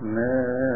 मैं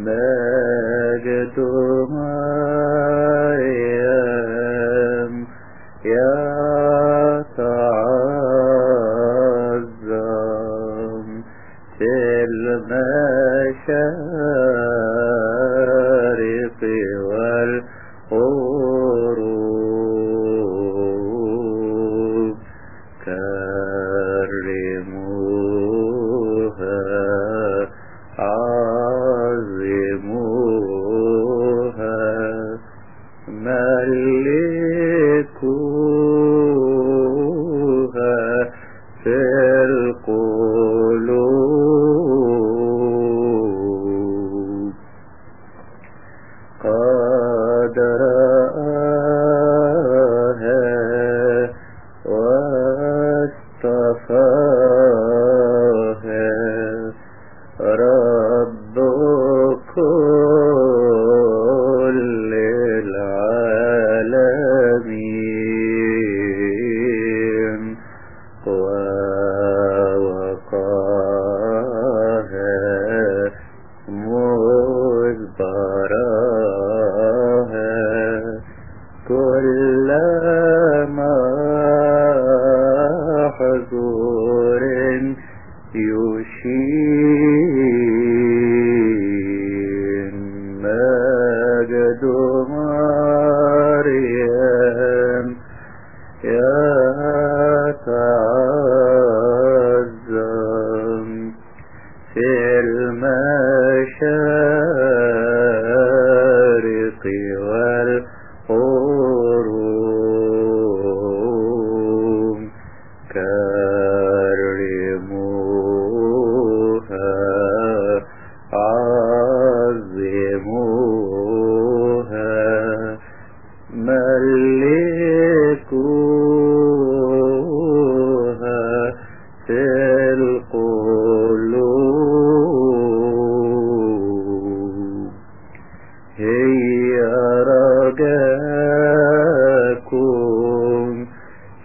مجد ขอ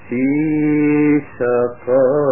في شقاكم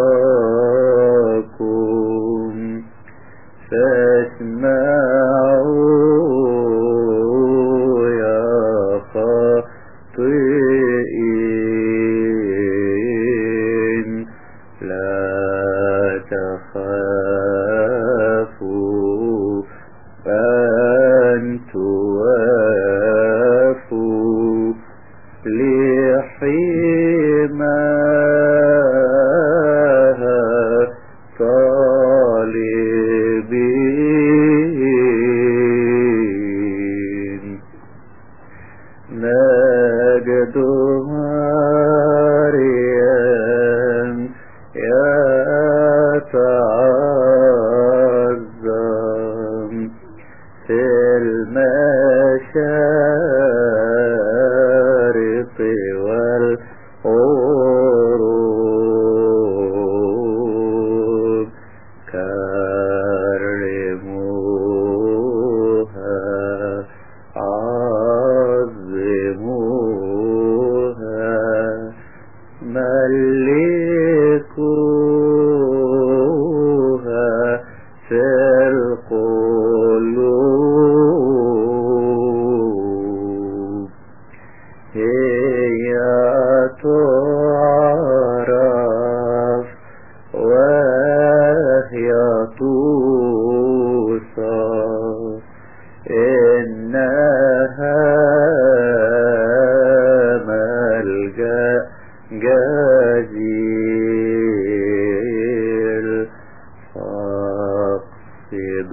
موسى إنها ملجأ جزيل فاقصد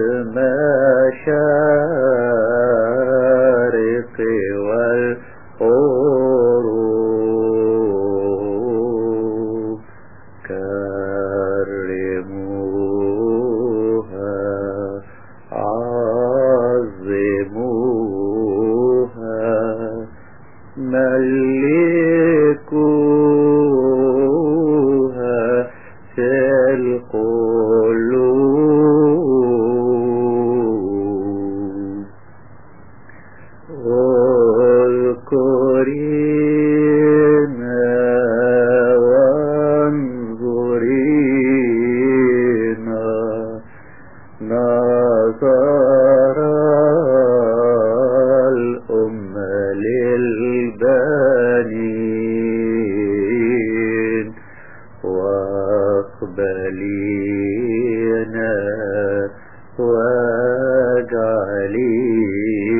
Ali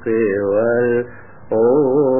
සේවල් ඕ